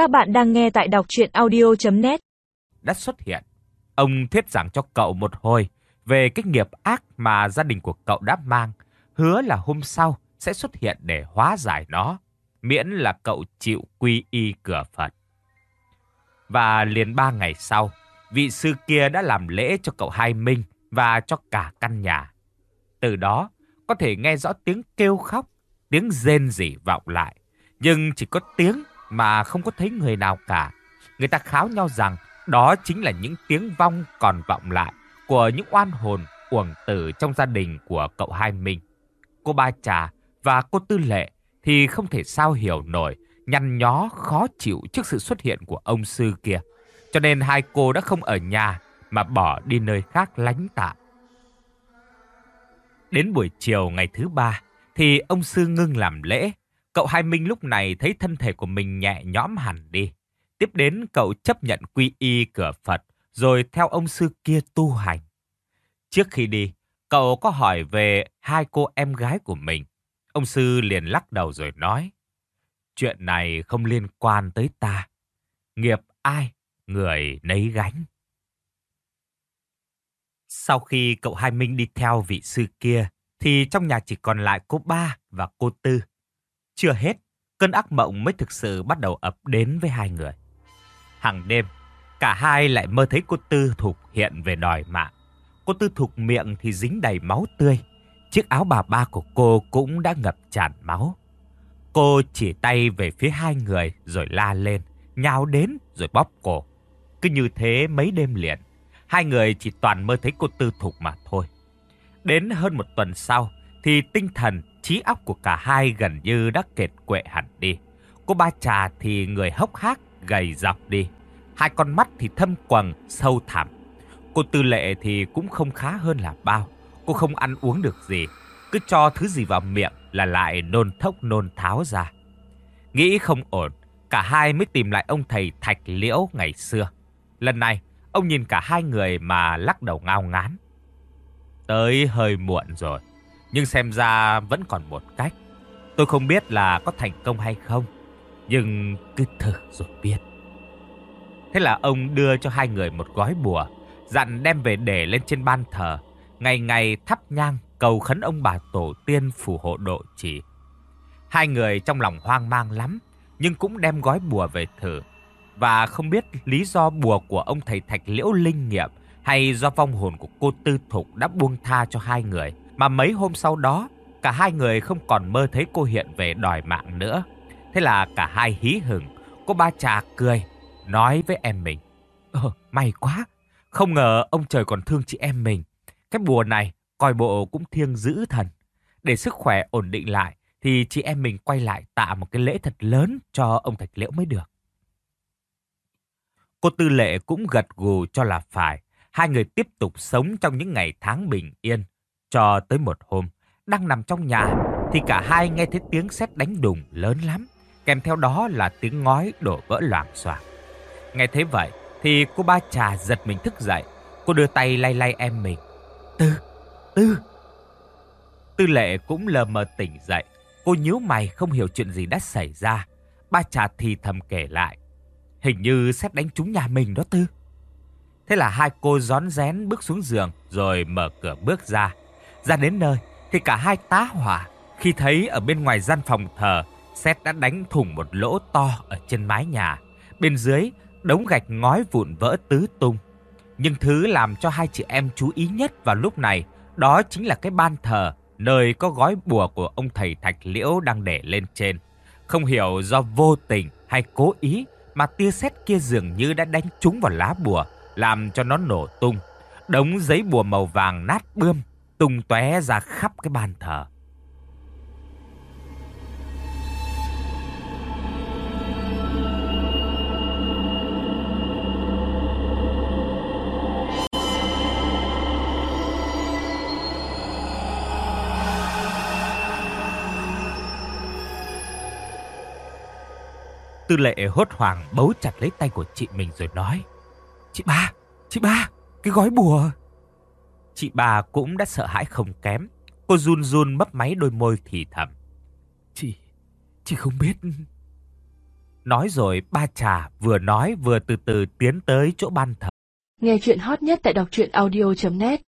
Các bạn đang nghe tại đọc audio net Đã xuất hiện. Ông thuyết giảng cho cậu một hồi về cái nghiệp ác mà gia đình của cậu đã mang. Hứa là hôm sau sẽ xuất hiện để hóa giải nó. Miễn là cậu chịu quy y cửa Phật. Và liền ba ngày sau, vị sư kia đã làm lễ cho cậu Hai Minh và cho cả căn nhà. Từ đó, có thể nghe rõ tiếng kêu khóc, tiếng rên rỉ vọng lại. Nhưng chỉ có tiếng mà không có thấy người nào cả. Người ta kháo nhau rằng đó chính là những tiếng vong còn vọng lại của những oan hồn uổng tử trong gia đình của cậu Hai Minh. Cô Ba Trà và cô Tư Lệ thì không thể sao hiểu nổi, nhăn nhó khó chịu trước sự xuất hiện của ông sư kia. Cho nên hai cô đã không ở nhà mà bỏ đi nơi khác lánh tạm. Đến buổi chiều ngày thứ ba thì ông sư ngưng làm lễ. Cậu Hai Minh lúc này thấy thân thể của mình nhẹ nhõm hẳn đi. Tiếp đến cậu chấp nhận quy y cửa Phật rồi theo ông sư kia tu hành. Trước khi đi, cậu có hỏi về hai cô em gái của mình. Ông sư liền lắc đầu rồi nói, chuyện này không liên quan tới ta. Nghiệp ai, người nấy gánh. Sau khi cậu Hai Minh đi theo vị sư kia, thì trong nhà chỉ còn lại cô ba và cô tư. Chưa hết, cơn ác mộng mới thực sự bắt đầu ập đến với hai người. Hàng đêm, cả hai lại mơ thấy cô tư thục hiện về đòi mạng. Cô tư thục miệng thì dính đầy máu tươi. Chiếc áo bà ba của cô cũng đã ngập tràn máu. Cô chỉ tay về phía hai người rồi la lên, nhào đến rồi bóp cổ. Cứ như thế mấy đêm liền, hai người chỉ toàn mơ thấy cô tư thục mà thôi. Đến hơn một tuần sau thì tinh thần, trí óc của cả hai gần như đã kiệt quệ hẳn đi. Cô ba trà thì người hốc hác, gầy dọc đi. Hai con mắt thì thâm quầng, sâu thẳm. Cô tư lệ thì cũng không khá hơn là bao. Cô không ăn uống được gì. Cứ cho thứ gì vào miệng là lại nôn thốc nôn tháo ra. Nghĩ không ổn, cả hai mới tìm lại ông thầy Thạch Liễu ngày xưa. Lần này, ông nhìn cả hai người mà lắc đầu ngao ngán. Tới hơi muộn rồi, nhưng xem ra vẫn còn một cách. Tôi không biết là có thành công hay không, nhưng cứ thử rồi biết. Thế là ông đưa cho hai người một gói bùa, dặn đem về để lên trên ban thờ, ngày ngày thắp nhang cầu khấn ông bà tổ tiên phù hộ độ trì. Hai người trong lòng hoang mang lắm, nhưng cũng đem gói bùa về thử. Và không biết lý do bùa của ông thầy Thạch Liễu linh nghiệm hay do vong hồn của cô Tư Thục đã buông tha cho hai người. Mà mấy hôm sau đó, cả hai người không còn mơ thấy cô hiện về đòi mạng nữa. Thế là cả hai hí hửng, cô ba trà cười, nói với em mình. Ờ, may quá, không ngờ ông trời còn thương chị em mình. Cái bùa này, coi bộ cũng thiêng giữ thần. Để sức khỏe ổn định lại, thì chị em mình quay lại tạ một cái lễ thật lớn cho ông Thạch Liễu mới được. Cô Tư Lệ cũng gật gù cho là phải. Hai người tiếp tục sống trong những ngày tháng bình yên. Cho tới một hôm, đang nằm trong nhà, thì cả hai nghe thấy tiếng sét đánh đùng lớn lắm. Kèm theo đó là tiếng ngói đổ vỡ loảng xoảng. Nghe thấy vậy, thì cô ba trà giật mình thức dậy. Cô đưa tay lay lay em mình. Tư, Tư. Tư lệ cũng lờ mờ tỉnh dậy. Cô nhíu mày không hiểu chuyện gì đã xảy ra. Ba trà thì thầm kể lại. Hình như sét đánh trúng nhà mình đó Tư. Thế là hai cô rón rén bước xuống giường rồi mở cửa bước ra. Ra đến nơi thì cả hai tá hỏa khi thấy ở bên ngoài gian phòng thờ xét đã đánh thủng một lỗ to ở trên mái nhà. Bên dưới đống gạch ngói vụn vỡ tứ tung. Nhưng thứ làm cho hai chị em chú ý nhất vào lúc này đó chính là cái ban thờ nơi có gói bùa của ông thầy Thạch Liễu đang để lên trên. Không hiểu do vô tình hay cố ý mà tia sét kia dường như đã đánh trúng vào lá bùa, làm cho nó nổ tung. Đống giấy bùa màu vàng nát bươm, tung tóe ra khắp cái bàn thờ. Tư lệ hốt hoảng bấu chặt lấy tay của chị mình rồi nói. Chị ba, chị ba, cái gói bùa. Chị ba cũng đã sợ hãi không kém. Cô run run mấp máy đôi môi thì thầm. Chị, chị không biết. Nói rồi ba trà vừa nói vừa từ từ tiến tới chỗ ban thờ. Nghe chuyện hot nhất tại đọc truyện audio.net